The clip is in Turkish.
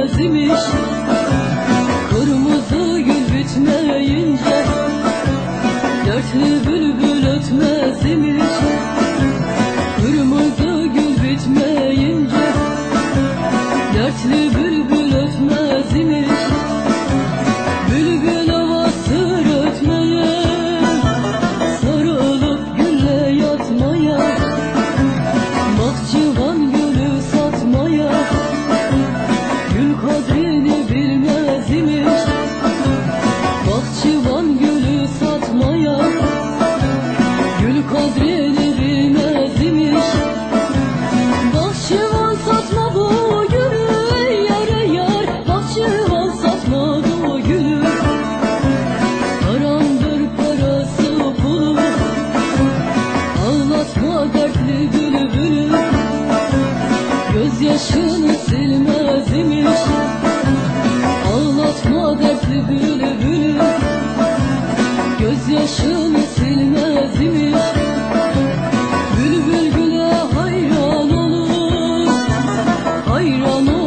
bitmez imiş Kırmızı gül bitmeyince Dertli bülbül ötmez imiş Kırmızı gül bitmeyince Dertli bülbül başım silmez mi? Bülbül güle hayran olur, hayran olur.